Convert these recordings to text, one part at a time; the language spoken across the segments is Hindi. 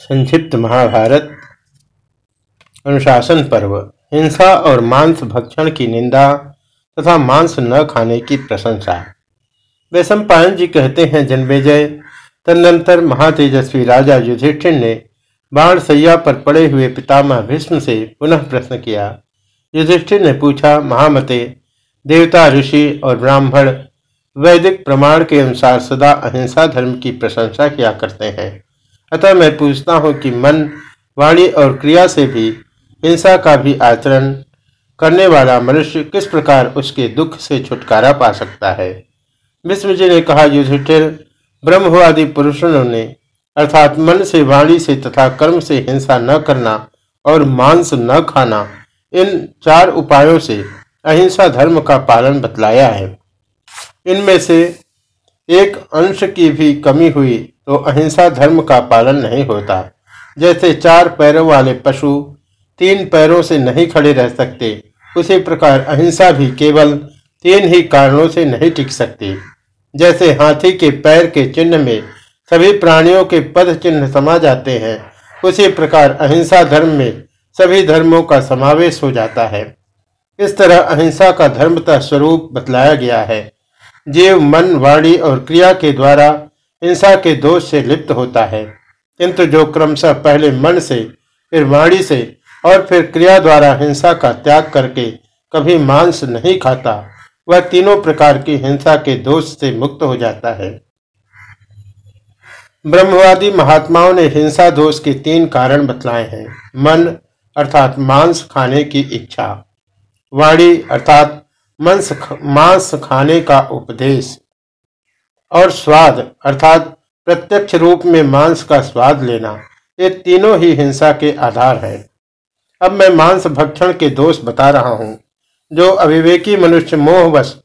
संक्षिप्त महाभारत, अनुशासन पर्व, हिंसा और मांस भक्षण की निंदा तथा मांस न खाने की प्रशंसा। वैशम पायन जी कहते हैं, जन्मेजय, तदनंतर महातेजस्वी राजा युधिष्ठिर ने बाण सैया पर पड़े हुए पितामह भीष्म से पुनः प्रश्न किया। युधिष्ठिर ने पूछा, महामते, देवता, ऋषि और ब्राह्मण, वैदिक प्रमाण के अनुसार सदा अहिंसा धर्म की प्रशंसा किया करते हैं। अतः मैं पूछता हूँ कि मन, वाणी और क्रिया से भी हिंसा का भी आचरण करने वाला मनुष्य किस प्रकार उसके दुख से छुटकारा पा सकता है? विष्णु जी ने कहा, युधिष्ठिर ब्रह्मवादी पुरुषों ने, अर्थात मन से, वाणी से तथा कर्म से हिंसा न करना और मांस न खाना, इन चार उपायों से अहिंसा धर्म का पालन बतलाया है। इनमें से एक अंश की भी कमी हुई तो अहिंसा धर्म का पालन नहीं होता। जैसे चार पैरों वाले पशु तीन पैरों से नहीं खड़े रह सकते, उसी प्रकार अहिंसा भी केवल तीन ही कारणों से नहीं टिक सकती। जैसे हाथी के पैर के चिन्ह में सभी प्राणियों के पद चिन्ह समा जाते हैं, उसी प्रकार अहिंसा धर्म में सभी धर्मों का समावेश हो जाता है। इस तरह अहिंसा का धर्मता स्वरूप बतलाया गया है। जीव, मन, वाणी और क्रिया के द्वारा हिंसा के दोष से लिप्त होता है। किंतु जो क्रमशः पहले मन से, फिर वाणी से और फिर क्रिया द्वारा हिंसा का त्याग करके कभी मांस नहीं खाता, वह तीनों प्रकार की हिंसा के दोष से मुक्त हो जाता है। ब्रह्मवादी महात्माओं ने हिंसा दोष के तीन कारण बतलाए हैं। मन, अर्थात मांस खाने की इच्छा। वाणी, अर्थात मांस खाने का उपदेश। और स्वाद, अर्थात प्रत्यक्ष रूप में मांस का स्वाद लेना, ये तीनों ही हिंसा के आधार है। अब मैं मांस भक्षण के दोष बता रहा हूँ। जो अविवेकी मनुष्य मोहवश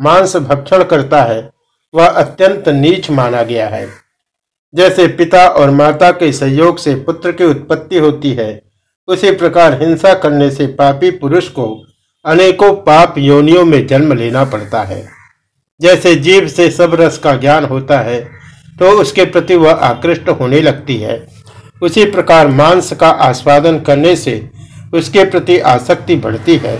मांस भक्षण करता है, वह अत्यंत नीच माना गया है। जैसे पिता और माता के सहयोग से पुत्र की उत्पत्ति होती है, उसी प्रकार हिंसा करने से पापी पुरुष को अनेकों पाप योनियों में जन्म लेना पड़ता है। जैसे जीव से सब रस का ज्ञान होता है तो उसके प्रति वह आकृष्ट होने लगती है। उसी प्रकार मांस का आस्वादन करने से उसके प्रति आसक्ति बढ़ती है।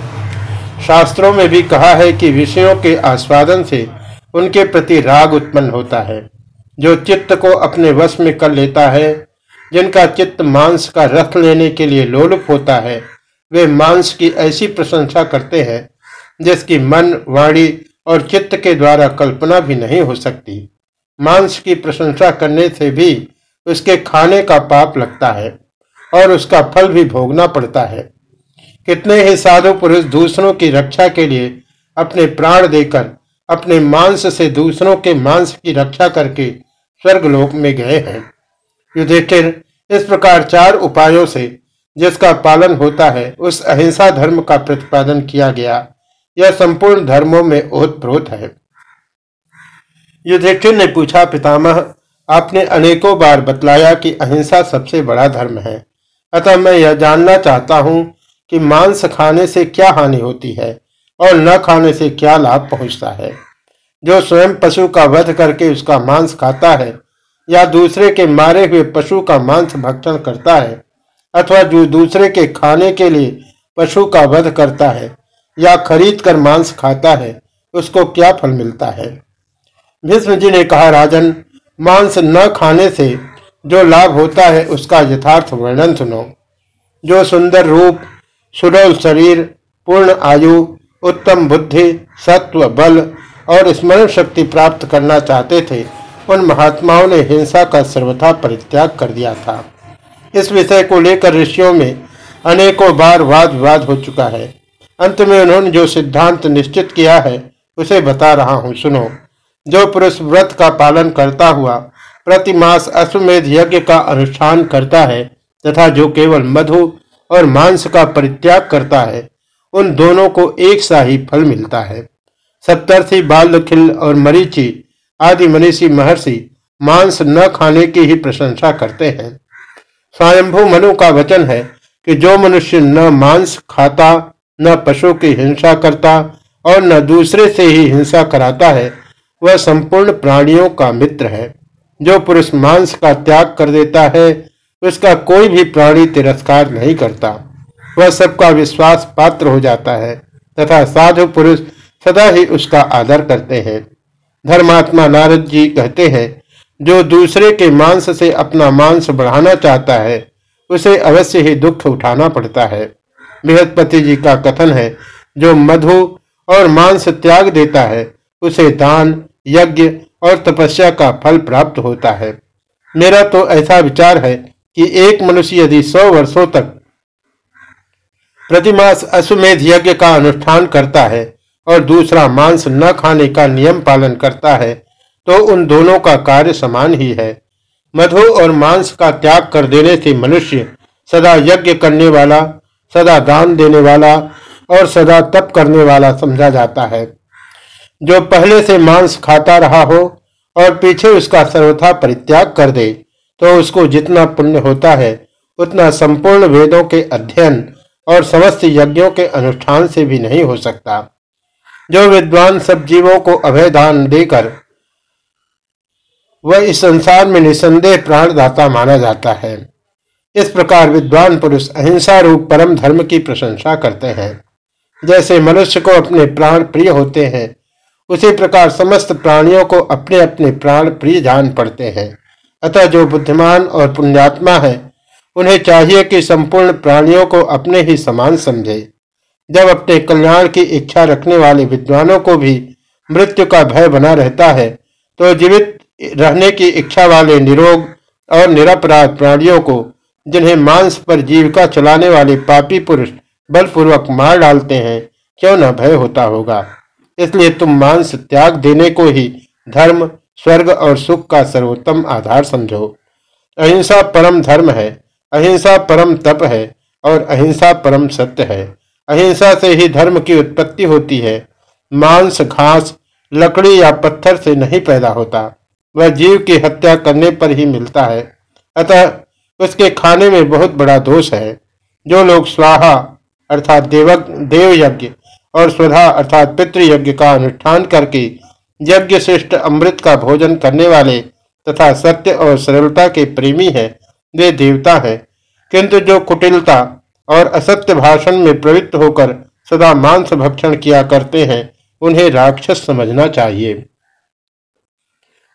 शास्त्रों में भी कहा है कि विषयों के आस्वादन से उनके प्रति राग उत्पन्न होता है। जो चित्त को अपने वश में कर लेता है, जिनका चित्त मांस का रथ लेने के लिए लोलुप होता है, वे मांस की ऐसी प्रशंसा करते हैं, जिसकी मन, वाणी और चित्त के द्वारा कल्पना भी नहीं हो सकती। मांस की प्रशंसा करने से भी उसके खाने का पाप लगता है और उसका फल भी भोगना पड़ता है। कितने ही साधु पुरुष दूसरों की रक्षा के लिए अपने प्राण देकर, अपने मांस से दूसरों के मांस की रक्षा करके स्वर्गलोक में गए हैं। युधिष्ठिर, इस प्रकार चार उपायों से जिसका पालन होता है, उस अहिंसा धर्म का प्रतिपादन किया गया। यह संपूर्ण धर्मों में ओतप्रोत है। युधिष्ठिर ने पूछा, पितामह, आपने अनेकों बार बतलाया कि अहिंसा सबसे बड़ा धर्म है। अतः मैं यह जानना चाहता हूँ कि मांस खाने से क्या हानि होती है और न खाने से क्या लाभ पहुँचता है। जो स्वयं पशु का वध करके उसका मांस खाता है या दूसरे के मारे हुए पशु का मांस भक्षण करता है अथवा जो दूसरे के खाने के लिए पशु का वध करता है या खरीद कर मांस खाता है, उसको क्या फल मिलता है? भीष्म जी ने कहा, राजन, मांस न खाने से जो लाभ होता है, उसका यथार्थ वर्णन सुनो। जो सुंदर रूप, सुडोल शरीर, पूर्ण आयु, उत्तम बुद्धि, सत्व, बल और स्मरण शक्ति प्राप्त करना चाहते थे, उन महात्माओं ने हिंसा का सर्वथा परित्याग कर दिया था। इस विषय को लेकर ऋषियों में अनेकों बार वाद विवाद हो चुका है। अंत में उन्होंने जो सिद्धांत निश्चित किया है, उसे बता रहा हूँ। सुनो। जो पुरुष व्रत का पालन करता हुआ प्रति मास अश्वमेध यज्ञ का अनुष्ठान करता है, तथा जो केवल मधु और मांस का परित्याग करता है, उन दोनों को एक सा ही फल मिलता है। सप्तर्थी बालखिल और मरीचि आदि मनीषी महर्षि मांस न खाने की ही प्रशंसा करते हैं। स्वयंभू मनु का वचन है कि जो मनुष्य न मांस खाता न पशु की हिंसा करता और न दूसरे से ही हिंसा कराता है। वह संपूर्ण प्राणियों का मित्र है। जो पुरुष मांस का त्याग कर देता है, उसका कोई भी प्राणी तिरस्कार नहीं करता। वह सबका विश्वास पात्र हो जाता है, तथा साधु पुरुष सदा ही उसका आदर करते हैं। धर्मात्मा नारद जी कहते हैं, जो दूसरे के मांस से अपना मांस बढ़ाना चाहता है, उसे अवश्य ही दुख उठाना पड़ता है। बृहस्पति जी का कथन है, जो मधु और मांस त्याग देता है, उसे दान, यज्ञ और तपस्या का फल प्राप्त होता है। मेरा तो ऐसा विचार है कि एक मनुष्य यदि सौ वर्षों तक प्रतिमास अश्वमेध यज्ञ का अनुष्ठान करता है और दूसरा मांस न खाने का नियम पालन करता है तो उन दोनों का कार्य समान ही है। मधु और मांस का त्याग कर देने से मनुष्य सदा यज्ञ करने वाला सदा दान देने वाला और सदा तप करने वाला समझा जाता है। जो पहले से मांस खाता रहा हो और पीछे उसका सर्वथा परित्याग कर दे तो उसको जितना पुण्य होता है, उतना संपूर्ण वेदों के अध्ययन और समस्त यज्ञों के अनुष्ठान से भी नहीं हो सकता। जो विद्वान सब जीवों को अभय दान देकर वह इस संसार में निसंदेह प्राणदाता माना जाता है। इस प्रकार विद्वान पुरुष अहिंसा रूप परम धर्म की प्रशंसा करते हैं। जैसे मनुष्य को अपने प्राण प्रिय होते हैं, उसी प्रकार समस्त प्राणियों को अपने अपने प्राण प्रिय जान पड़ते हैं। अतः जो बुद्धिमान और पुण्यात्मा है, उन्हें चाहिए कि संपूर्ण प्राणियों को अपने ही समान समझे। जब अपने कल्याण की इच्छा रखने वाले विद्वानों को भी मृत्यु का भय बना रहता है तो जीवित रहने की इच्छा वाले निरोग और निरपराध प्राणियों को जिन्हें मांस पर जीविका चलाने वाले पापी पुरुष बलपूर्वक मार डालते हैं, क्यों न भय होता होगा? इसलिए तुम मांस त्याग देने को ही धर्म, स्वर्ग और सुख का सर्वोत्तम आधार समझो। अहिंसा परम धर्म है, अहिंसा परम तप है और अहिंसा परम सत्य है। अहिंसा से ही धर्म की उत्पत्ति होती है। मांस, घास, लकड़ी या पत्थर से नहीं पैदा होता। वह जीव की हत्या करने पर ही मिलता है। अतः उसके खाने में बहुत बड़ा दोष है। जो लोग स्वाहा अर्थात देवक देव यज्ञ और स्वधा अर्थात पितृयज्ञ का अनुष्ठान करके यज्ञ श्रेष्ठ अमृत का भोजन करने वाले तथा सत्य और सरलता के प्रेमी है, वे देवता है। किंतु जो कुटिलता और असत्य भाषण में प्रवृत्त होकर सदा मांस भक्षण किया करते हैं, उन्हें राक्षस समझना चाहिए।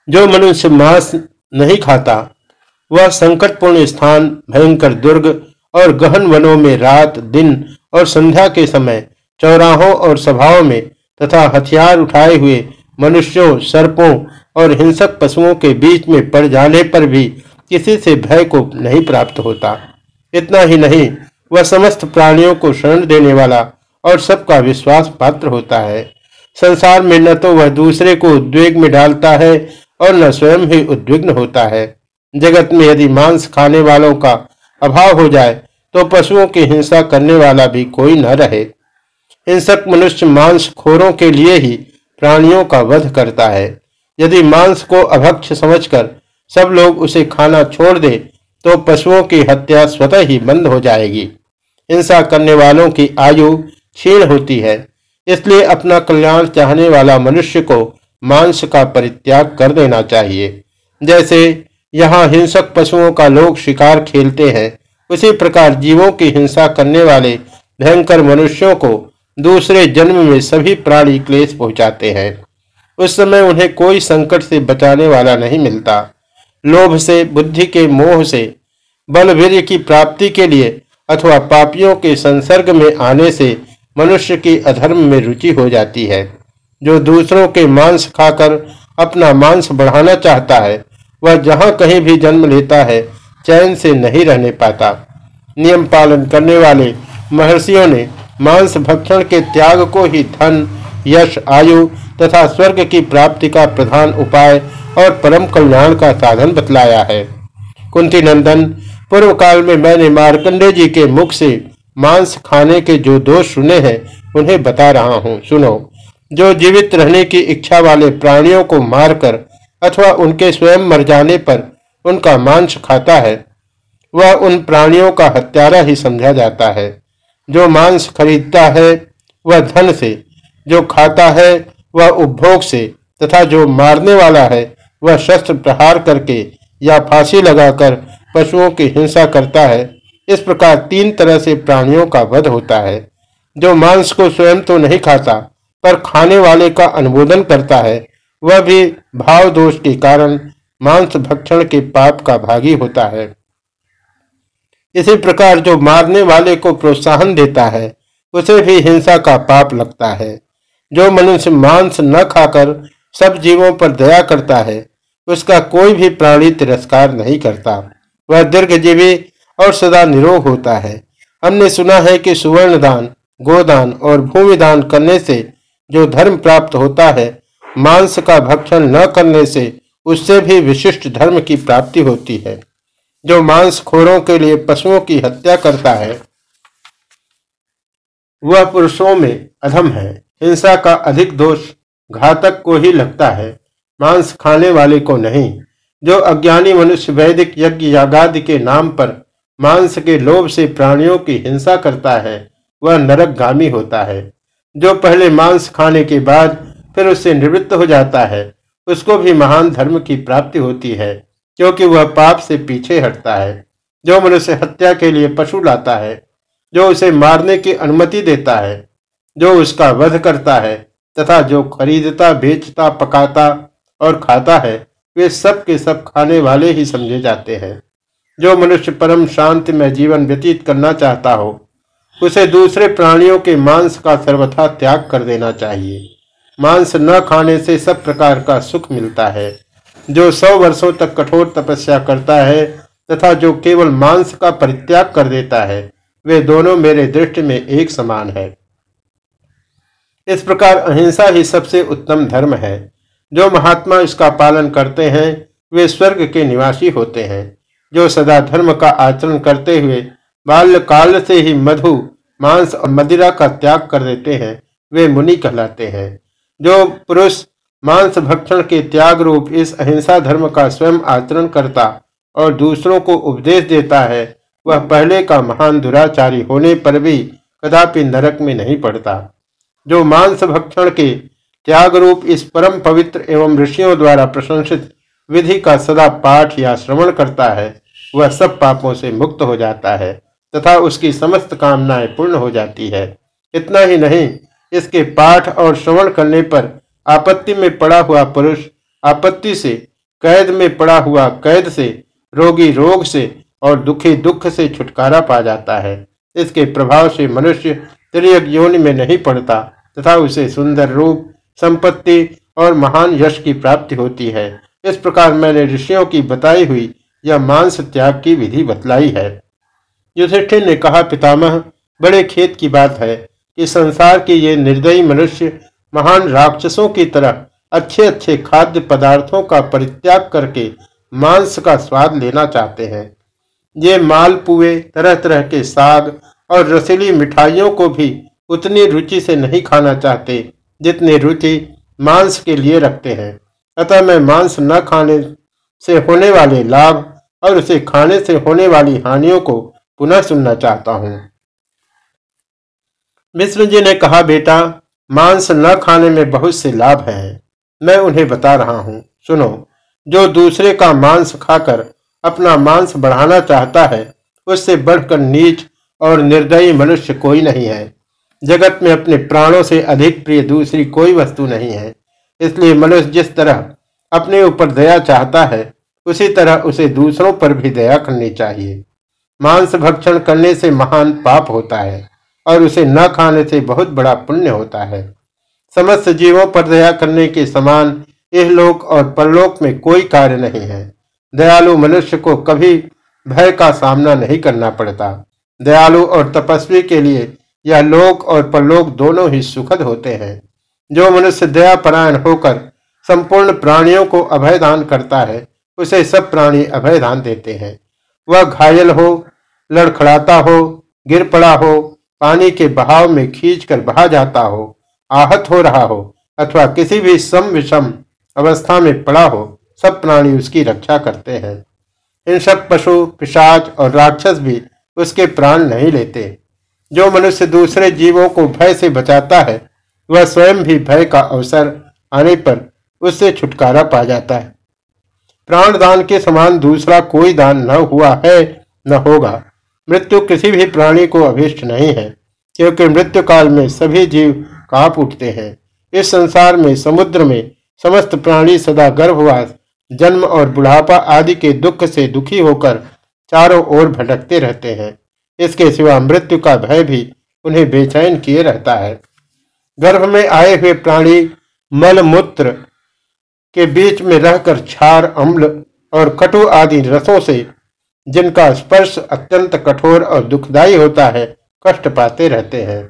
जो मनुष्य मांस नहीं खाता वह संकटपूर्ण स्थान, भयंकर दुर्ग और गहन वनों में रात, दिन और संध्या के समय चौराहों और सभाओं में तथा हथियार उठाए हुए मनुष्यों, सर्पों और हिंसक पशुओं के बीच में पड़ जाने पर भी किसी से भय को नहीं प्राप्त होता। इतना ही नहीं, वह समस्त प्राणियों को शरण देने वाला और सबका विश्वास पात्र होता है। संसार में न तो वह दूसरे को उद्वेग में डालता है और न स्वयं ही उद्विग्न होता है। जगत में यदि मांस खाने वालों का अभाव हो जाए तो पशुओं की हिंसा करने वाला भी कोई न रहे। हिंसक मनुष्य मांस खोरों के लिए ही प्राणियों का वध करता है। यदि मांस को अभक्ष समझकर सब लोग उसे खाना छोड़ दे तो पशुओं की हत्या स्वतः ही बंद हो जाएगी। हिंसा करने वालों की आयु क्षीण होती है, इसलिए अपना कल्याण चाहने वाला मनुष्य को मांस का परित्याग कर देना चाहिए। जैसे यहाँ हिंसक पशुओं का लोग शिकार खेलते हैं। उसी प्रकार जीवों की हिंसा करने वाले भयंकर मनुष्यों को दूसरे जन्म में सभी प्राणी क्लेश पहुंचाते हैं। उस समय उन्हें कोई संकट से बचाने वाला नहीं मिलता। लोभ से, बुद्धि के मोह से बल वीर की प्राप्ति के लिए अथवा पापियों के संसर्ग में आने से मनुष्य की अधर्म में रुचि हो जाती है। जो दूसरों के मांस खाकर अपना मांस बढ़ाना चाहता है वह जहाँ कहीं भी जन्म लेता है, चैन से नहीं रहने पाता। नियम पालन करने वाले महर्षियों ने मांस भक्षण के त्याग को ही धन, यश, आयु तथा स्वर्ग की प्राप्ति का प्रधान उपाय और परम कल्याण का साधन बतलाया है। कुंती नंदन पूर्व काल में मैंने मार्कंडे जी के मुख से मांस खाने के जो दोष सुने हैं, उन्हें बता रहा हूँ। सुनो, जो जीवित रहने की इच्छा वाले प्राणियों को मारकर अथवा उनके स्वयं मर जाने पर उनका मांस खाता है, वह उन प्राणियों का हत्यारा ही समझा जाता है। जो मांस खरीदता है, वह धन से, जो खाता है, वह उपभोग से, तथा जो मारने वाला है, वह शस्त्र प्रहार करके या फांसी लगाकर पशुओं की हिंसा करता है। इस प्रकार तीन तरह से प्राणियों का वध होता है। जो मांस को स्वयं तो नहीं खाता, पर खाने वाले का अनुमोदन करता है वह भी भाव दोष के कारण मांस भक्षण के पाप का भागी होता है। इसी प्रकार जो मारने वाले को प्रोत्साहन देता है, उसे भी हिंसा का पाप लगता है। जो मनुष्य मांस न खाकर सब जीवों पर दया करता है, उसका कोई भी प्राणी तिरस्कार नहीं करता। वह दीर्घजीवी और सदा निरोग होता है। हमने सुना है कि सुवर्ण दान गोदान और भूमि दान करने से जो धर्म प्राप्त होता है मांस का भक्षण न करने से उससे भी विशिष्ट धर्म की प्राप्ति होती है। जो मांस खोरों के लिए पशुओं की हत्या करता है, वह पुरुषों में अधम है। हिंसा का अधिक दोष घातक को ही लगता है। मांस खाने वाले को नहीं। जो अज्ञानी मनुष्य वैदिक यज्ञ यागादि के नाम पर मांस के लोभ से प्राणियों की हिंसा करता है, वह नरकगामी होता है। जो पहले मांस खाने के बाद फिर उससे निवृत्त हो जाता है। उसको भी महान धर्म की प्राप्ति होती है, क्योंकि वह पाप से पीछे हटता है। जो मनुष्य हत्या के लिए पशु लाता है, जो उसे मारने की अनुमति देता है, जो उसका वध करता है, तथा जो खरीदता, बेचता, पकाता और खाता है, वे सब के सब खाने वाले ही समझे जाते हैं। जो मनुष्य परम शांति में जीवन व्यतीत करना चाहता हो, उसे दूसरे प्राणियों के मांस का सर्वथा त्याग कर देना चाहिए। मांस न खाने से सब प्रकार का सुख मिलता है। जो सौ वर्षों तक कठोर तपस्या करता है तथा जो केवल मांस का परित्याग कर देता है, वे दोनों मेरे दृष्टि में एक समान है। इस प्रकार अहिंसा ही सबसे उत्तम धर्म है। जो महात्मा इसका पालन करते हैं, वे स्वर्ग के निवासी होते हैं। जो सदा धर्म का आचरण करते हुए बाल्य काल से ही मधु, मांस और मदिरा का त्याग कर देते हैं, वे मुनि कहलाते हैं। जो पुरुष मांस भक्षण के त्याग रूप इस अहिंसा धर्म का स्वयं आचरण करता और दूसरों को उपदेश देता है, वह पहले का महान दुराचारी होने पर भी कदापि नरक में नहीं पड़ता। जो मांस भक्षण के त्याग रूप इस परम पवित्र एवं ऋषियों द्वारा प्रशंसित विधि का सदा पाठ या श्रवण करता है, वह सब पापों से मुक्त हो जाता है तथा उसकी समस्त कामनाएँ पूर्ण हो जाती है। इतना ही नहीं इसके पाठ और श्रवण करने पर आपत्ति में पड़ा हुआ पुरुष आपत्ति से, कैद में पड़ा हुआ कैद से, रोगी रोग से और दुखी दुख से छुटकारा पा जाता है। इसके प्रभाव से मनुष्य त्रियक योनि में नहीं पड़ता तथा उसे सुंदर रूप, संपत्ति और महान यश की प्राप्ति होती है। इस प्रकार मैंने ऋषियों की बताई हुई यह मांस त्याग की विधि बतलाई है। युधिष्ठिर ने कहा, पितामह, बड़े खेत की बात है। कि संसार के ये निर्दयी मनुष्य महान राक्षसों की तरह अच्छे अच्छे खाद्य पदार्थों का परित्याग करके मांस का स्वाद लेना चाहते हैं। ये मालपुए तरह तरह के साग और रसीली मिठाइयों को भी उतनी रुचि से नहीं खाना चाहते जितनी रुचि मांस के लिए रखते हैं। अतः मैं मांस न खाने से होने वाले लाभ और उसे खाने से होने वाली हानियों को पुनः सुनना चाहता हूँ। विष्णु जी ने कहा, बेटा, मांस न खाने में बहुत से लाभ हैं। मैं उन्हें बता रहा हूँ। सुनो, जो दूसरे का मांस खाकर अपना मांस बढ़ाना चाहता है, उससे बढ़कर नीच और निर्दयी मनुष्य कोई नहीं है। जगत में अपने प्राणों से अधिक प्रिय दूसरी कोई वस्तु नहीं है। इसलिए मनुष्य जिस तरह अपने ऊपर दया चाहता है, उसी तरह उसे दूसरों पर भी दया करनी चाहिए। मांस भक्षण करने से महान पाप होता है। और उसे न खाने से बहुत बड़ा पुण्य होता है। समस्त जीवों पर दया करने के समान यह लोक और परलोक में कोई कार्य नहीं है। दयालु मनुष्य को कभी भय का सामना नहीं करना पड़ता। दयालु और तपस्वी के लिए यह लोक और परलोक दोनों ही सुखद होते हैं। जो मनुष्य दया परायण होकर संपूर्ण प्राणियों को अभय दान करता है, उसे सब प्राणी अभय दान देते हैं। वह घायल हो, लड़खड़ाता हो, गिर पड़ा हो पानी के बहाव में खींचकर बहा जाता हो, आहत हो रहा हो, अथवा किसी भी सम विषम अवस्था में पड़ा हो, सब प्राणी उसकी रक्षा करते हैं। इन सब पशु, पिशाच और राक्षस भी उसके प्राण नहीं लेते। जो मनुष्य दूसरे जीवों को भय से बचाता है, वह स्वयं भी भय का अवसर आने पर उससे छुटकारा पा जाता है। प्राण दान के समान दूसरा कोई दान न हुआ है, न होगा। मृत्यु किसी भी प्राणी को अभिष्ट नहीं है, क्योंकि मृत्यु काल में सभी जीव काप उठते हैं। इस संसार में, समुद्र में, समस्त प्राणी सदा गर्भवास, जन्म और बुढ़ापा आदि के दुख से दुखी होकर चारों ओर भटकते रहते हैं। इसके सिवा मृत्यु का भय भी उन्हें बेचैन किए रहता है। गर्भ में आए हुए प्राणी मल मूत्र के बीच में रहकर क्षार, अम्ल और कटु आदि रसों से जिनका स्पर्श अत्यंत कठोर और दुखदायी होता है, कष्ट पाते रहते हैं।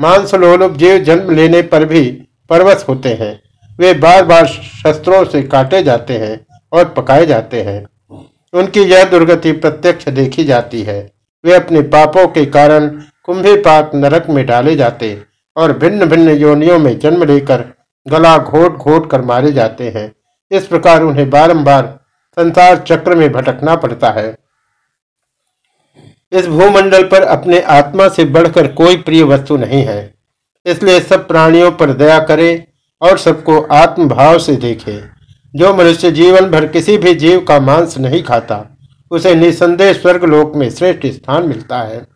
मांसलोलुप जीव जन्म लेने पर भी परवश होते हैं। वे बार बार शस्त्रों से काटे जाते हैं और पकाए जाते हैं। उनकी यह दुर्गति प्रत्यक्ष देखी जाती है। वे अपने पापों के कारण कुंभी पाक नरक में डाले जाते और भिन्न भिन्न योनियों में जन्म लेकर गला घोट घोट कर मारे जाते हैं। इस प्रकार उन्हें बारंबार संसार चक्र में भटकना पड़ता है। इस भूमंडल पर अपने आत्मा से बढ़कर कोई प्रिय वस्तु नहीं है। इसलिए सब प्राणियों पर दया करे और सबको आत्म भाव से देखे। जो मनुष्य जीवन भर किसी भी जीव का मांस नहीं खाता, उसे निसंदेह स्वर्ग लोक में श्रेष्ठ स्थान मिलता है।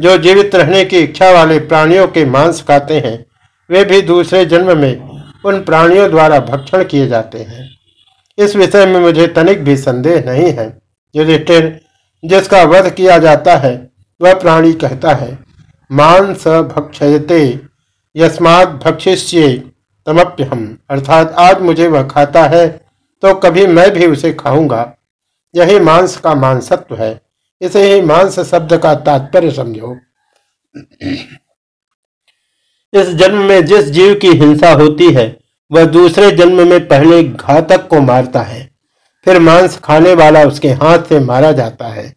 जो जीवित रहने की इच्छा वाले प्राणियों के मांस खाते हैं, वे भी दूसरे जन्म में उन प्राणियों द्वारा भक्षण किए जाते हैं। इस विषय में मुझे तनिक भी संदेह नहीं है। युधिष्ठिर जिसका वध किया जाता है, वह प्राणी कहता है, मांस भक्षयते यस्मात भक्षिष्य तमप्य हम अर्थात आज मुझे वह खाता है तो कभी मैं भी उसे खाऊँगा। यही मांस का मांसत्व है। इसे ही मांस शब्द का तात्पर्य समझो। इस जन्म में जिस जीव की हिंसा होती है, वह दूसरे जन्म में पहले घातक को मारता है। फिर मांस खाने वाला उसके हाथ से मारा जाता है।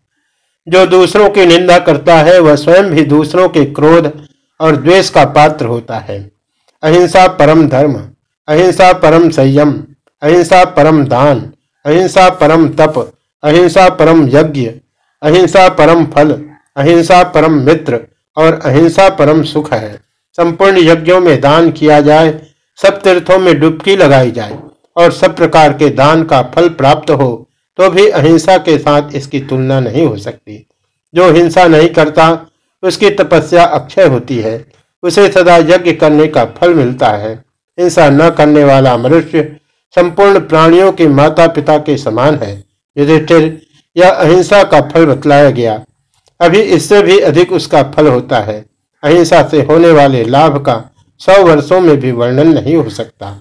जो दूसरों की निंदा करता है, वह स्वयं भी दूसरों के क्रोध और द्वेष का पात्र होता है। अहिंसा परम धर्म, अहिंसा परम संयम, अहिंसा परम दान, अहिंसा परम तप, अहिंसा परम यज्ञ, अहिंसा परम फल, अहिंसा परम मित्र और अहिंसा परम सुख है। संपूर्ण यज्ञों में दान किया जाए, सब तीर्थों में डुबकी लगाई जाए। और सब प्रकार के दान का फल प्राप्त हो तो भी अहिंसा के साथ इसकी तुलना नहीं हो सकती। जो हिंसा नहीं करता, उसकी तपस्या अक्षय होती है। उसे सदा यज्ञ करने का फल मिलता है। हिंसा न करने वाला मनुष्य संपूर्ण प्राणियों के माता पिता के समान है। युधिष्ठिर, यह अहिंसा का फल बतलाया गया। अभी इससे भी अधिक उसका फल होता है। अहिंसा से होने वाले लाभ का सौ वर्षों में भी वर्णन नहीं हो सकता।